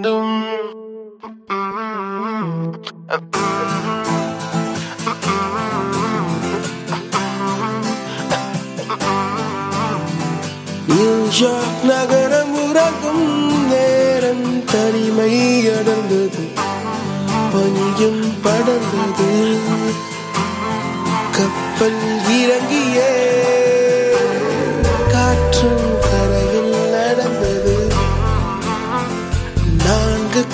வேண்டும். நியூயார்க் நகரம் உறங்கும் நேரம் தனிமை அடர்ந்தது. பனியும் படர்ந்தது. கப்பல் இறங்கியே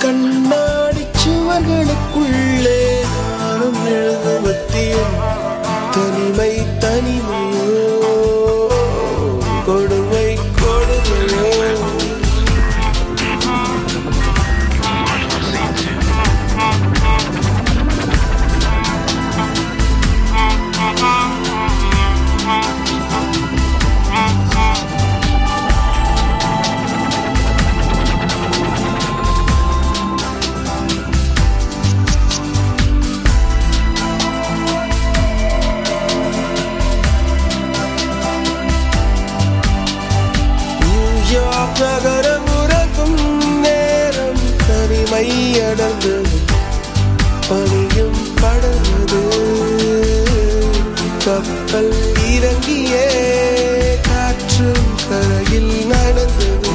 நான்கு கண்ணாடி சுவர்களுக்குள்ளே நானும் தனிமை பனியும் படர்ந்தது கப்பல் இறங்கியே காற்றும் கரையில் நடந்தது.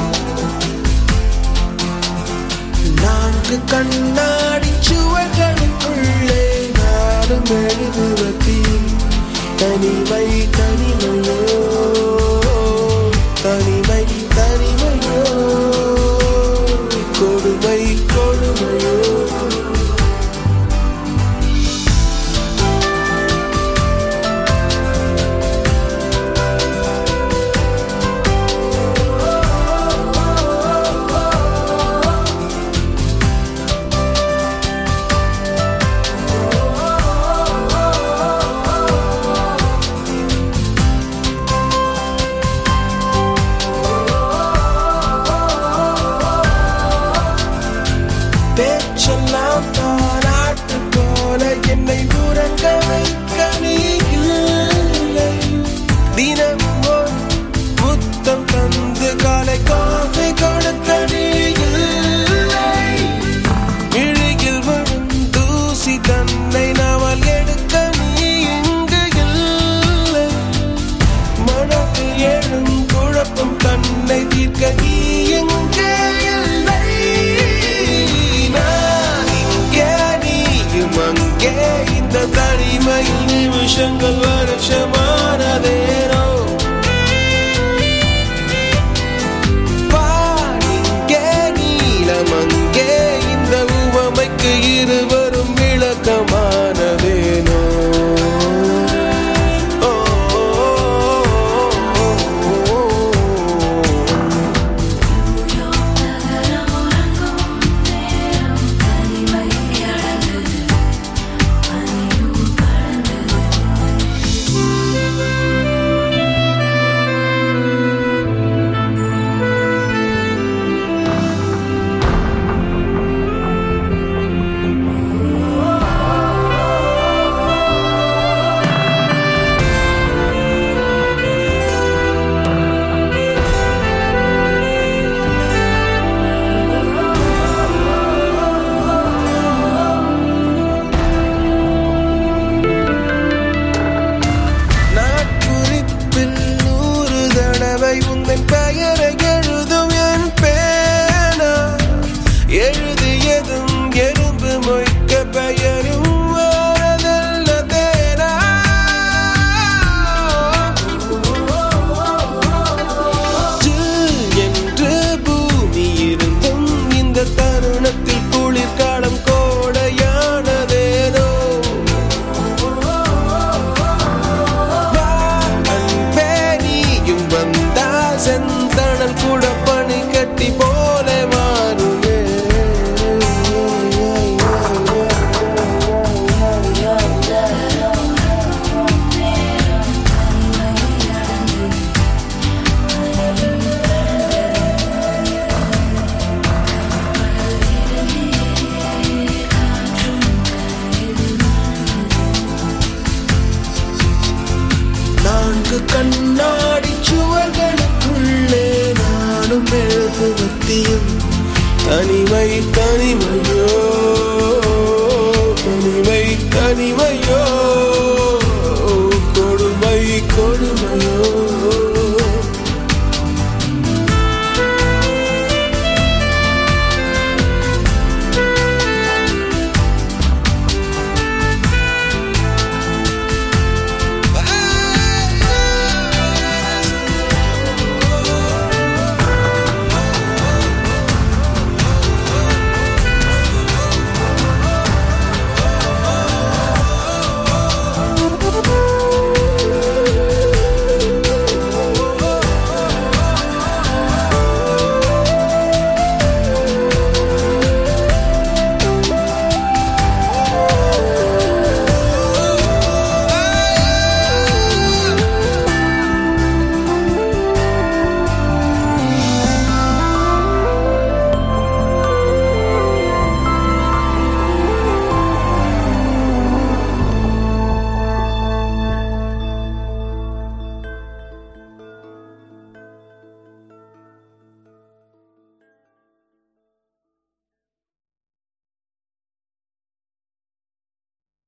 நான்கு கண்ணாடி சுவர்களுக்குள்ளே நாடும் எழுதுவதி தனிமை தன்னை தீர்க்க நீ எங்கே இல்லை நான் இங்கே நீயும் அங்கே இந்த தனிமையில் நிமிஷங்கள் வருஷமானதேனோ தனிமை தனிமையோ தனிமை தனிமையோ கொடுமை கொடுமையோ.